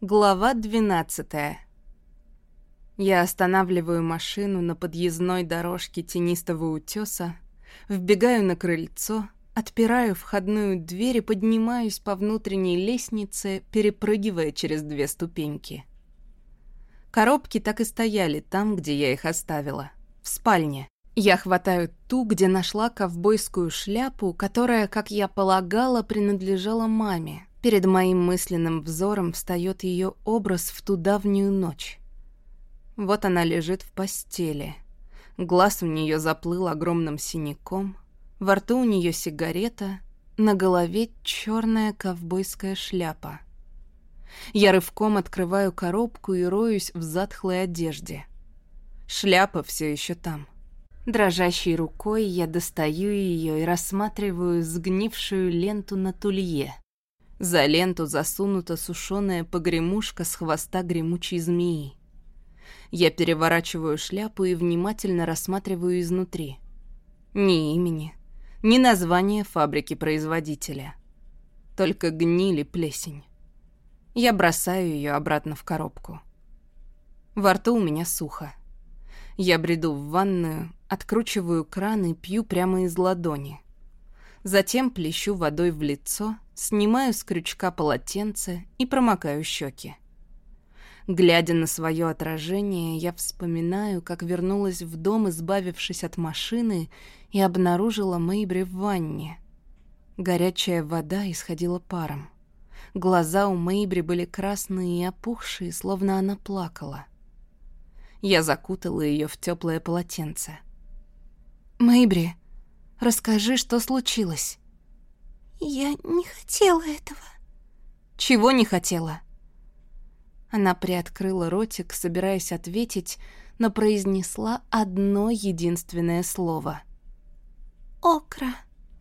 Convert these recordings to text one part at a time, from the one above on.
Глава 12 Я останавливаю машину на подъездной дорожке тенистого утеса, вбегаю на крыльцо, отпираю входную дверь и поднимаюсь по внутренней лестнице, перепрыгивая через две ступеньки. Коробки так и стояли там, где я их оставила, в спальне. Я хватаю ту, где нашла ковбойскую шляпу, которая, как я полагала, принадлежала маме, Перед моим мысленным взором встает ее образ в ту давнюю ночь. Вот она лежит в постели. Глаз у нее заплыл огромным синяком, во рту у нее сигарета, на голове черная ковбойская шляпа. Я рывком открываю коробку и роюсь в затхлой одежде. Шляпа все еще там. Дрожащей рукой я достаю ее и рассматриваю сгнившую ленту на тулье. За ленту засунута сушеная погремушка с хвоста гремучей змеи. Я переворачиваю шляпу и внимательно рассматриваю изнутри. Ни имени, ни названия фабрики-производителя. Только гнили плесень. Я бросаю ее обратно в коробку. Во рту у меня сухо. Я бреду в ванную, откручиваю кран и пью прямо из ладони. Затем плещу водой в лицо — Снимаю с крючка полотенце и промокаю щеки. Глядя на свое отражение, я вспоминаю, как вернулась в дом, избавившись от машины, и обнаружила Мэйбри в ванне. Горячая вода исходила паром. Глаза у Мэйбри были красные и опухшие, словно она плакала. Я закутала ее в теплое полотенце. «Мэйбри, расскажи, что случилось?» «Я не хотела этого». «Чего не хотела?» Она приоткрыла ротик, собираясь ответить, но произнесла одно единственное слово. «Окра».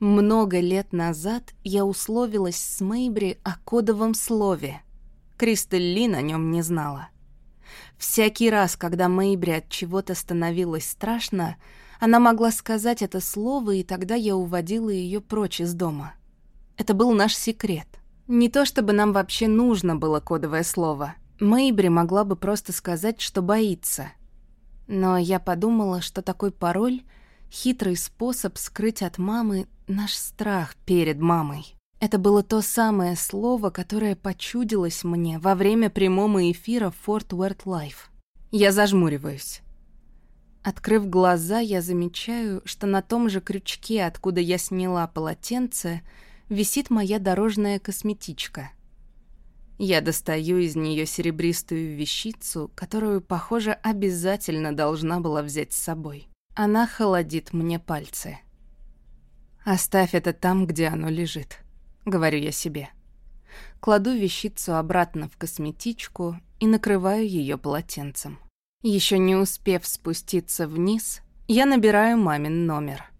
Много лет назад я условилась с Мэйбри о кодовом слове. Кристаль Лин о нем не знала. Всякий раз, когда Мэйбри от чего-то становилось страшно, она могла сказать это слово, и тогда я уводила ее прочь из дома. Это был наш секрет. Не то чтобы нам вообще нужно было кодовое слово. Мэйбри могла бы просто сказать, что боится. Но я подумала, что такой пароль — хитрый способ скрыть от мамы наш страх перед мамой. Это было то самое слово, которое почудилось мне во время прямого эфира Fort Worth Life. Я зажмуриваюсь. Открыв глаза, я замечаю, что на том же крючке, откуда я сняла полотенце, висит моя дорожная косметичка. Я достаю из нее серебристую вещицу, которую, похоже, обязательно должна была взять с собой. Она холодит мне пальцы. «Оставь это там, где оно лежит», — говорю я себе. Кладу вещицу обратно в косметичку и накрываю ее полотенцем. Еще не успев спуститься вниз, я набираю мамин номер.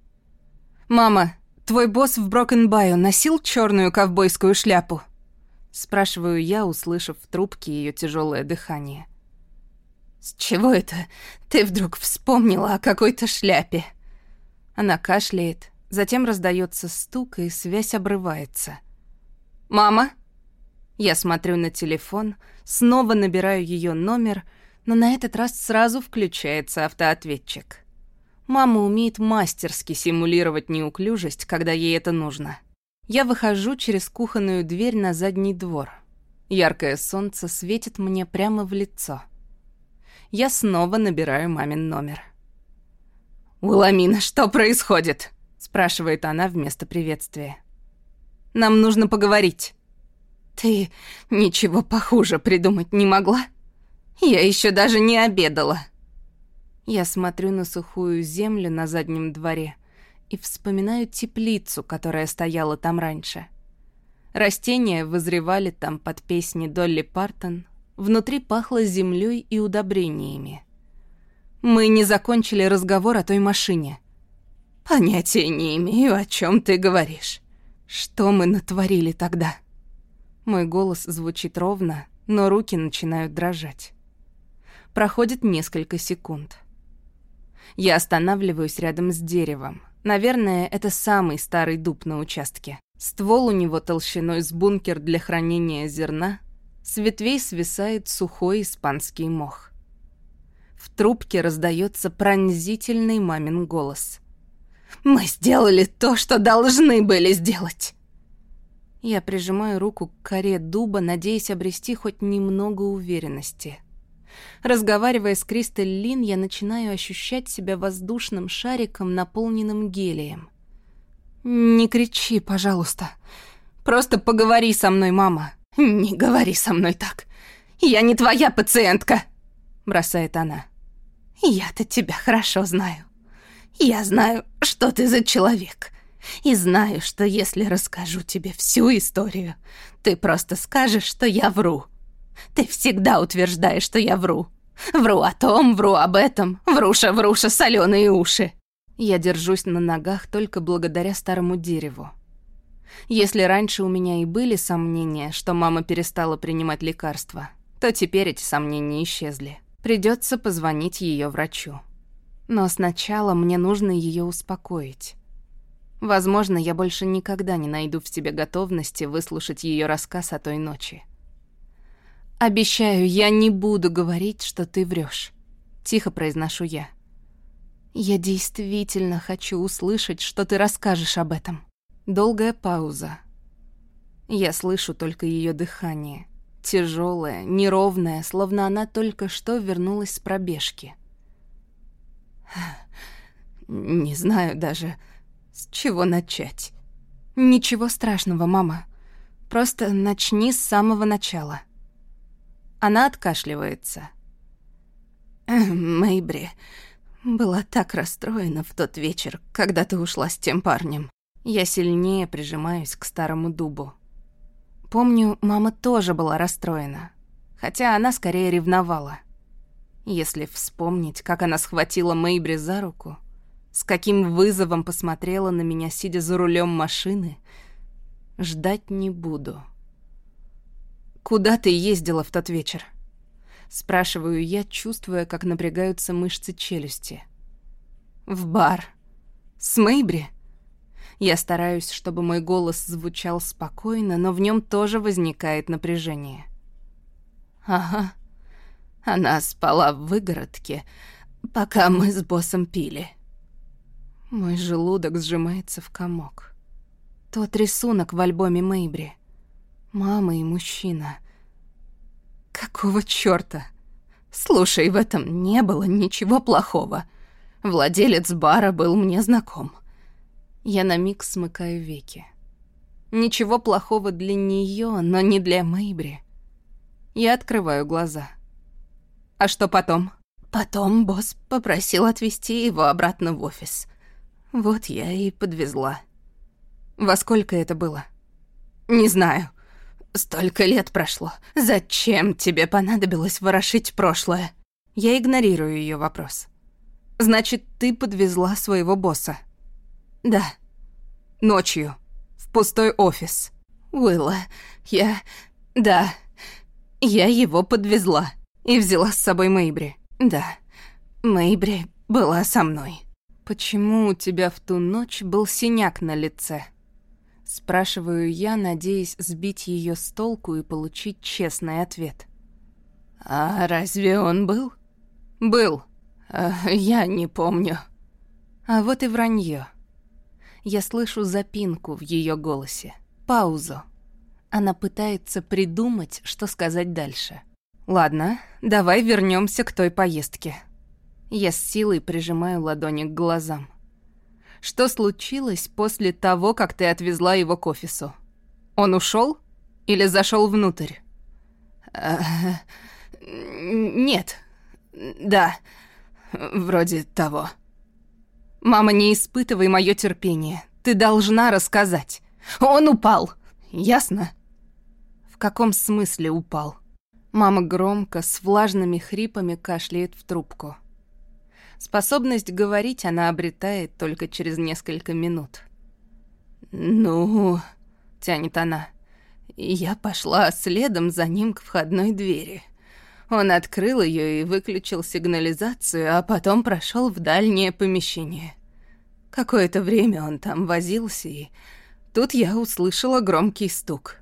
«Мама, «Твой босс в Брокенбайо носил черную ковбойскую шляпу?» Спрашиваю я, услышав в трубке ее тяжелое дыхание. «С чего это ты вдруг вспомнила о какой-то шляпе?» Она кашляет, затем раздается стук, и связь обрывается. «Мама?» Я смотрю на телефон, снова набираю ее номер, но на этот раз сразу включается автоответчик. Мама умеет мастерски симулировать неуклюжесть, когда ей это нужно. Я выхожу через кухонную дверь на задний двор. Яркое солнце светит мне прямо в лицо. Я снова набираю мамин номер. «Уламина, что происходит?» — спрашивает она вместо приветствия. «Нам нужно поговорить». «Ты ничего похуже придумать не могла? Я еще даже не обедала». Я смотрю на сухую землю на заднем дворе и вспоминаю теплицу, которая стояла там раньше. Растения вызревали там под песни Долли Партон, внутри пахло землей и удобрениями. Мы не закончили разговор о той машине. Понятия не имею, о чем ты говоришь. Что мы натворили тогда? Мой голос звучит ровно, но руки начинают дрожать. Проходит несколько секунд. Я останавливаюсь рядом с деревом. Наверное, это самый старый дуб на участке. Ствол у него толщиной с бункер для хранения зерна, С ветвей свисает сухой испанский мох. В трубке раздается пронзительный мамин голос. «Мы сделали то, что должны были сделать!» Я прижимаю руку к коре дуба, надеясь обрести хоть немного уверенности. Разговаривая с Кристаль Лин, я начинаю ощущать себя воздушным шариком, наполненным гелием. «Не кричи, пожалуйста. Просто поговори со мной, мама». «Не говори со мной так. Я не твоя пациентка», — бросает она. «Я-то тебя хорошо знаю. Я знаю, что ты за человек. И знаю, что если расскажу тебе всю историю, ты просто скажешь, что я вру. Ты всегда утверждаешь, что я вру. Вру о том, вру об этом, вруша, вруша, соленые уши. Я держусь на ногах только благодаря старому дереву. Если раньше у меня и были сомнения, что мама перестала принимать лекарства, то теперь эти сомнения исчезли. Придется позвонить ее врачу. Но сначала мне нужно ее успокоить. Возможно, я больше никогда не найду в себе готовности выслушать ее рассказ о той ночи. «Обещаю, я не буду говорить, что ты врешь. тихо произношу я. «Я действительно хочу услышать, что ты расскажешь об этом». Долгая пауза. Я слышу только ее дыхание. Тяжелое, неровное, словно она только что вернулась с пробежки. Не знаю даже, с чего начать. Ничего страшного, мама. Просто начни с самого начала. Она откашливается. Мэйбри была так расстроена в тот вечер, когда ты ушла с тем парнем. Я сильнее прижимаюсь к старому дубу. Помню, мама тоже была расстроена, хотя она скорее ревновала. Если вспомнить, как она схватила Мэйбри за руку, с каким вызовом посмотрела на меня, сидя за рулем машины, ждать не буду. «Куда ты ездила в тот вечер?» Спрашиваю я, чувствуя, как напрягаются мышцы челюсти. «В бар. С Мэйбри?» Я стараюсь, чтобы мой голос звучал спокойно, но в нем тоже возникает напряжение. Ага. Она спала в выгородке, пока мы с боссом пили. Мой желудок сжимается в комок. Тот рисунок в альбоме Мэйбри. Мама и мужчина. Какого чёрта? Слушай, в этом не было ничего плохого. Владелец бара был мне знаком. Я на миг смыкаю веки. Ничего плохого для нее, но не для Мэйбри. Я открываю глаза. А что потом? Потом босс попросил отвезти его обратно в офис. Вот я и подвезла. Во сколько это было? Не знаю. Столько лет прошло. Зачем тебе понадобилось ворошить прошлое? Я игнорирую ее вопрос. Значит, ты подвезла своего босса. Да. Ночью. В пустой офис. Уилла, я... Да. Я его подвезла. И взяла с собой Мэйбри. Да. Мэйбри была со мной. Почему у тебя в ту ночь был синяк на лице? Спрашиваю я, надеясь сбить ее с толку и получить честный ответ. А разве он был? Был. А, я не помню. А вот и вранье. Я слышу запинку в ее голосе, паузу. Она пытается придумать, что сказать дальше. Ладно, давай вернемся к той поездке. Я с силой прижимаю ладони к глазам. Что случилось после того, как ты отвезла его к офису? Он ушел или зашел внутрь? А, нет. Да. Вроде того. «Мама, не испытывай мое терпение. Ты должна рассказать. Он упал. Ясно?» «В каком смысле упал?» Мама громко, с влажными хрипами кашляет в трубку. Способность говорить она обретает только через несколько минут. «Ну...» — тянет она. Я пошла следом за ним к входной двери. Он открыл ее и выключил сигнализацию, а потом прошел в дальнее помещение. Какое-то время он там возился, и тут я услышала громкий стук.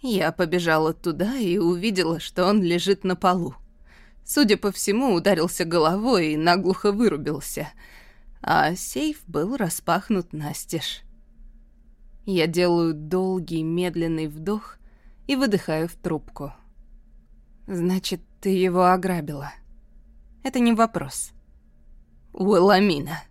Я побежала туда и увидела, что он лежит на полу. Судя по всему, ударился головой и наглухо вырубился, а сейф был распахнут настежь. Я делаю долгий медленный вдох и выдыхаю в трубку. «Значит, ты его ограбила?» Это не вопрос. «Уэламина,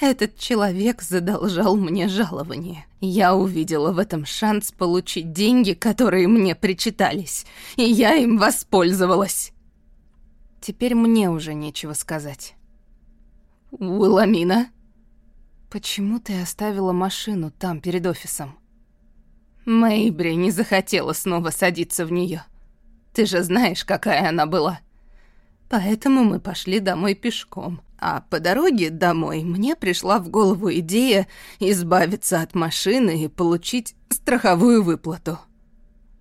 этот человек задолжал мне жалование. Я увидела в этом шанс получить деньги, которые мне причитались, и я им воспользовалась». Теперь мне уже нечего сказать. «Уэламина?» «Почему ты оставила машину там, перед офисом?» Мэйбри не захотела снова садиться в нее. Ты же знаешь, какая она была. Поэтому мы пошли домой пешком. А по дороге домой мне пришла в голову идея избавиться от машины и получить страховую выплату.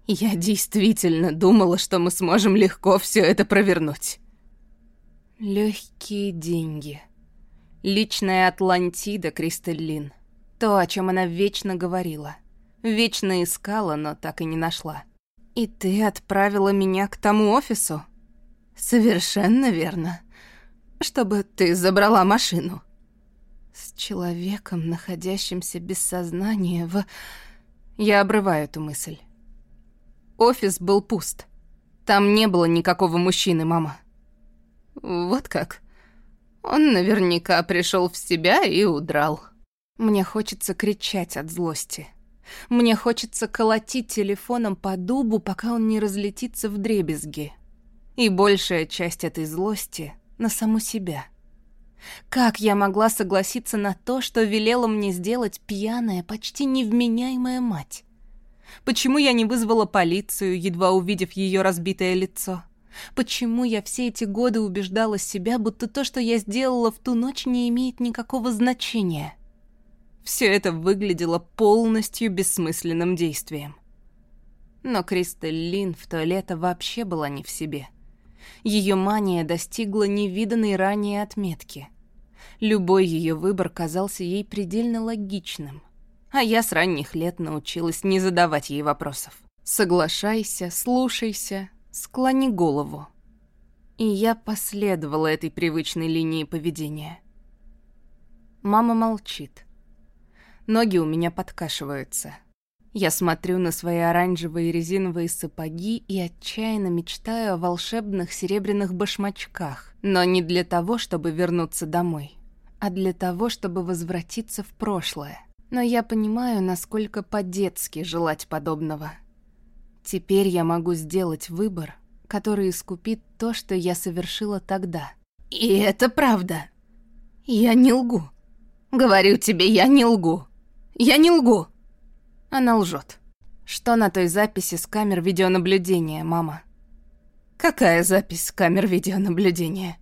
Я действительно думала, что мы сможем легко все это провернуть. Легкие деньги. Личная Атлантида Кристаллин. То, о чем она вечно говорила. Вечно искала, но так и не нашла. И ты отправила меня к тому офису? Совершенно верно. Чтобы ты забрала машину. С человеком, находящимся без сознания в... Я обрываю эту мысль. Офис был пуст. Там не было никакого мужчины, мама. Вот как? Он наверняка пришел в себя и удрал. Мне хочется кричать от злости. Мне хочется колотить телефоном по дубу, пока он не разлетится в дребезги. И большая часть этой злости на саму себя. Как я могла согласиться на то, что велела мне сделать пьяная, почти невменяемая мать? Почему я не вызвала полицию, едва увидев ее разбитое лицо? Почему я все эти годы убеждала себя, будто то, что я сделала в ту ночь, не имеет никакого значения? Все это выглядело полностью бессмысленным действием. Но Кристаллин в то лето вообще была не в себе. Ее мания достигла невиданной ранее отметки. Любой ее выбор казался ей предельно логичным. А я с ранних лет научилась не задавать ей вопросов. Соглашайся, слушайся, Склони голову. И я последовала этой привычной линии поведения. Мама молчит. Ноги у меня подкашиваются. Я смотрю на свои оранжевые резиновые сапоги и отчаянно мечтаю о волшебных серебряных башмачках, но не для того, чтобы вернуться домой, а для того, чтобы возвратиться в прошлое. Но я понимаю, насколько по-детски желать подобного — Теперь я могу сделать выбор, который искупит то, что я совершила тогда. И это правда. Я не лгу. Говорю тебе, я не лгу. Я не лгу. Она лжет. Что на той записи с камер видеонаблюдения, мама? Какая запись с камер видеонаблюдения?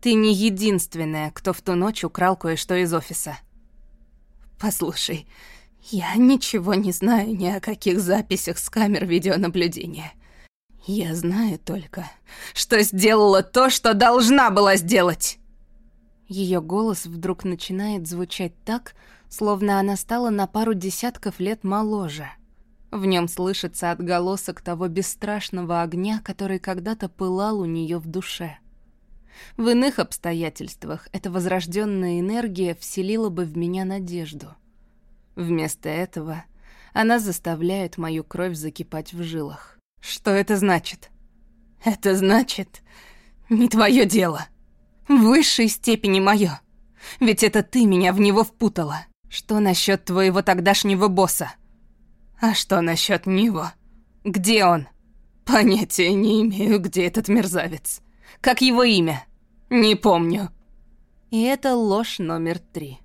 Ты не единственная, кто в ту ночь украл кое-что из офиса. Послушай, я ничего не знаю ни о каких записях с камер видеонаблюдения. Я знаю только, что сделала то, что должна была сделать. Ее голос вдруг начинает звучать так, словно она стала на пару десятков лет моложе. В нем слышится отголосок того бесстрашного огня, который когда-то пылал у нее в душе. В иных обстоятельствах эта возрожденная энергия вселила бы в меня надежду — Вместо этого она заставляет мою кровь закипать в жилах. Что это значит? Это значит, не твое дело. В высшей степени мое. Ведь это ты меня в него впутала. Что насчет твоего тогдашнего босса? А что насчет него? Где он? Понятия не имею, где этот мерзавец. Как его имя? Не помню. И это ложь номер три.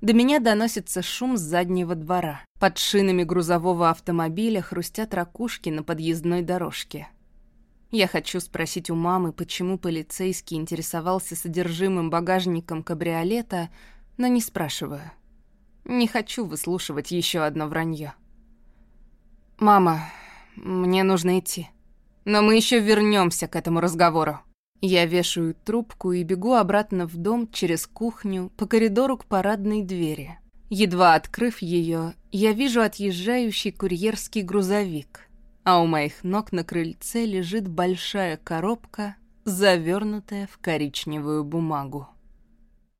До меня доносится шум с заднего двора. Под шинами грузового автомобиля хрустят ракушки на подъездной дорожке. Я хочу спросить у мамы, почему полицейский интересовался содержимым багажником кабриолета, но не спрашиваю. Не хочу выслушивать еще одно вранье. «Мама, мне нужно идти. Но мы еще вернемся к этому разговору». Я вешаю трубку и бегу обратно в дом через кухню по коридору к парадной двери. Едва открыв ее, я вижу отъезжающий курьерский грузовик, а у моих ног на крыльце лежит большая коробка, завернутая в коричневую бумагу.